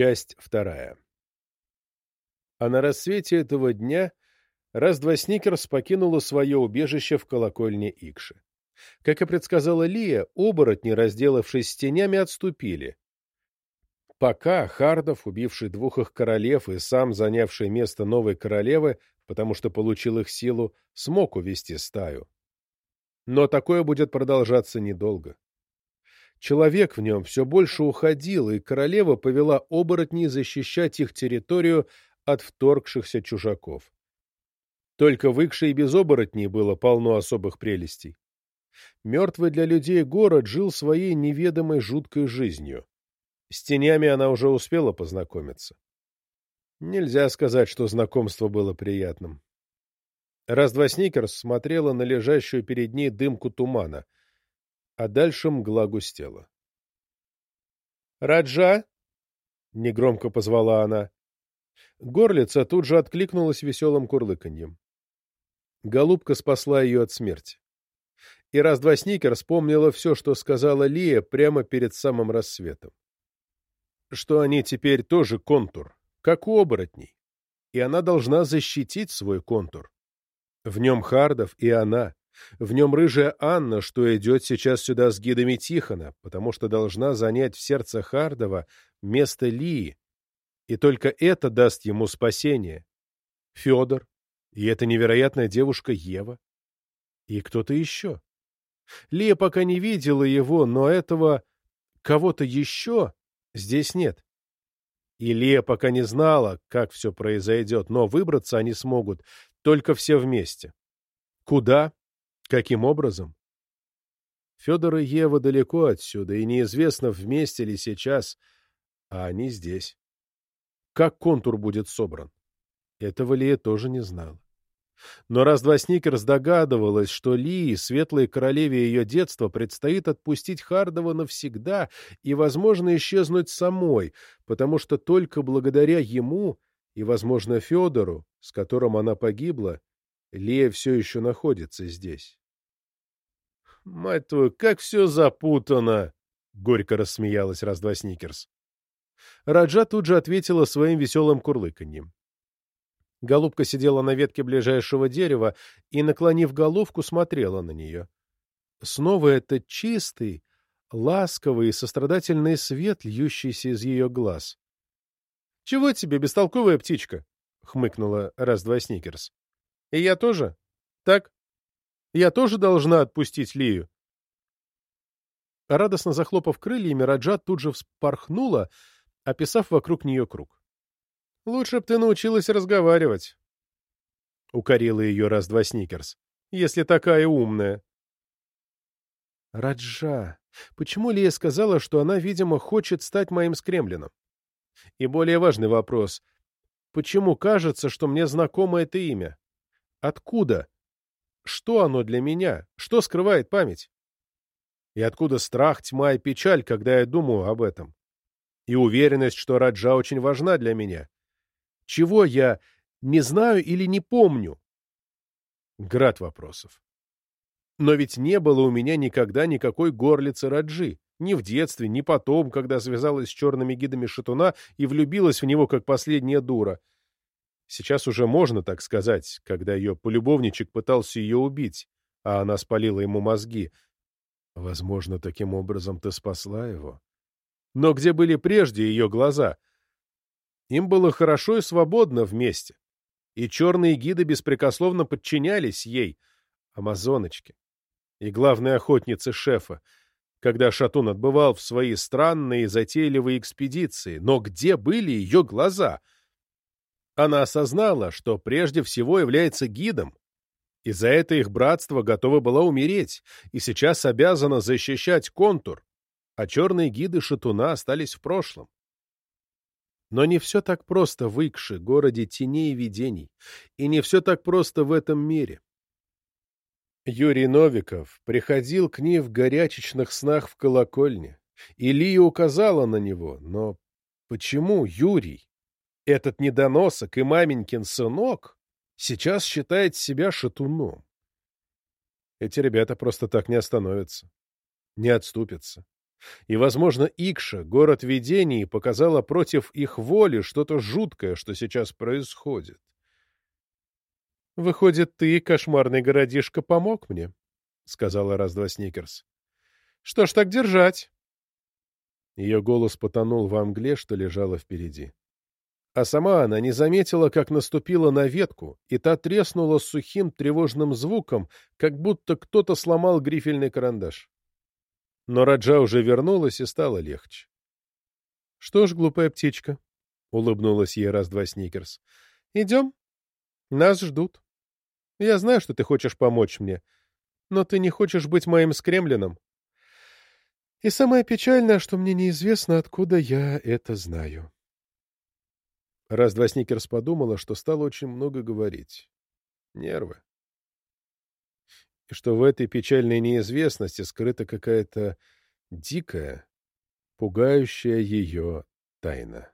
Часть вторая. А на рассвете этого дня раз-два Сникерс покинула свое убежище в колокольне Икши. Как и предсказала Лия, оборотни, разделавшись с тенями, отступили. Пока Хардов, убивший двух их королев и сам занявший место новой королевы, потому что получил их силу, смог увести стаю. Но такое будет продолжаться недолго. Человек в нем все больше уходил, и королева повела оборотней защищать их территорию от вторгшихся чужаков. Только в Икше и без оборотней было полно особых прелестей. Мертвый для людей город жил своей неведомой жуткой жизнью. С тенями она уже успела познакомиться. Нельзя сказать, что знакомство было приятным. Раз-два Сникерс смотрела на лежащую перед ней дымку тумана — а дальше мгла густела. «Раджа!» — негромко позвала она. Горлица тут же откликнулась веселым курлыканьем. Голубка спасла ее от смерти. И раз-два Сникер вспомнила все, что сказала Лия прямо перед самым рассветом. Что они теперь тоже контур, как у оборотней, и она должна защитить свой контур. В нем Хардов и она, в нем рыжая Анна, что идет сейчас сюда с гидами Тихона, потому что должна занять в сердце Хардова место Лии, и только это даст ему спасение. Федор, и эта невероятная девушка Ева, и кто-то еще. Лия пока не видела его, но этого кого-то еще здесь нет. И Лия пока не знала, как все произойдет, но выбраться они смогут только все вместе. Куда? Каким образом? Федор и Ева далеко отсюда, и неизвестно, вместе ли сейчас, а они здесь. Как контур будет собран? Этого Лия тоже не знала. Но раз-два Сникерс догадывалась, что Лии, светлой королеве ее детства, предстоит отпустить Хардова навсегда и, возможно, исчезнуть самой, потому что только благодаря ему и, возможно, Федору, с которым она погибла, Лия все еще находится здесь. Мать твою, как все запутано! — горько рассмеялась раз-два Сникерс. Раджа тут же ответила своим веселым курлыканьем. Голубка сидела на ветке ближайшего дерева и, наклонив головку, смотрела на нее. Снова этот чистый, ласковый и сострадательный свет, льющийся из ее глаз. — Чего тебе, бестолковая птичка? — хмыкнула раз-два Сникерс. — И я тоже? Так? Я тоже должна отпустить Лию. Радостно захлопав крыльями, Раджат тут же вспорхнула, описав вокруг нее круг. — Лучше б ты научилась разговаривать, — укорила ее раз-два Сникерс, — если такая умная. — Раджа, почему Лия сказала, что она, видимо, хочет стать моим скремлином? И более важный вопрос — почему кажется, что мне знакомо это имя? Откуда? Что оно для меня? Что скрывает память? И откуда страх, тьма и печаль, когда я думаю об этом? И уверенность, что Раджа очень важна для меня. Чего я не знаю или не помню? Град вопросов. Но ведь не было у меня никогда никакой горлицы Раджи. Ни в детстве, ни потом, когда связалась с черными гидами Шатуна и влюбилась в него, как последняя дура. Сейчас уже можно так сказать, когда ее полюбовничек пытался ее убить, а она спалила ему мозги. Возможно, таким образом ты спасла его. Но где были прежде ее глаза? Им было хорошо и свободно вместе. И черные гиды беспрекословно подчинялись ей, амазоночке, и главной охотнице шефа, когда Шатун отбывал в свои странные затейливые экспедиции. Но где были ее глаза — она осознала, что прежде всего является гидом, и за это их братство готово было умереть, и сейчас обязано защищать контур, а черные гиды Шатуна остались в прошлом. Но не все так просто в Икше, городе теней и видений, и не все так просто в этом мире. Юрий Новиков приходил к ней в горячечных снах в колокольне, и Лия указала на него, но почему Юрий? Этот недоносок и маменькин сынок сейчас считает себя шатуном. Эти ребята просто так не остановятся, не отступятся. И, возможно, Икша, город видений, показала против их воли что-то жуткое, что сейчас происходит. «Выходит, ты, кошмарный городишко, помог мне», — сказала раз-два Сникерс. «Что ж так держать?» Ее голос потонул во мгле, что лежало впереди. А сама она не заметила, как наступила на ветку, и та треснула с сухим тревожным звуком, как будто кто-то сломал грифельный карандаш. Но Раджа уже вернулась, и стало легче. — Что ж, глупая птичка, — улыбнулась ей раз-два Сникерс, — идем. Нас ждут. Я знаю, что ты хочешь помочь мне, но ты не хочешь быть моим скремленом. И самое печальное, что мне неизвестно, откуда я это знаю. Раз-два Сникерс подумала, что стало очень много говорить. Нервы. И что в этой печальной неизвестности скрыта какая-то дикая, пугающая ее тайна.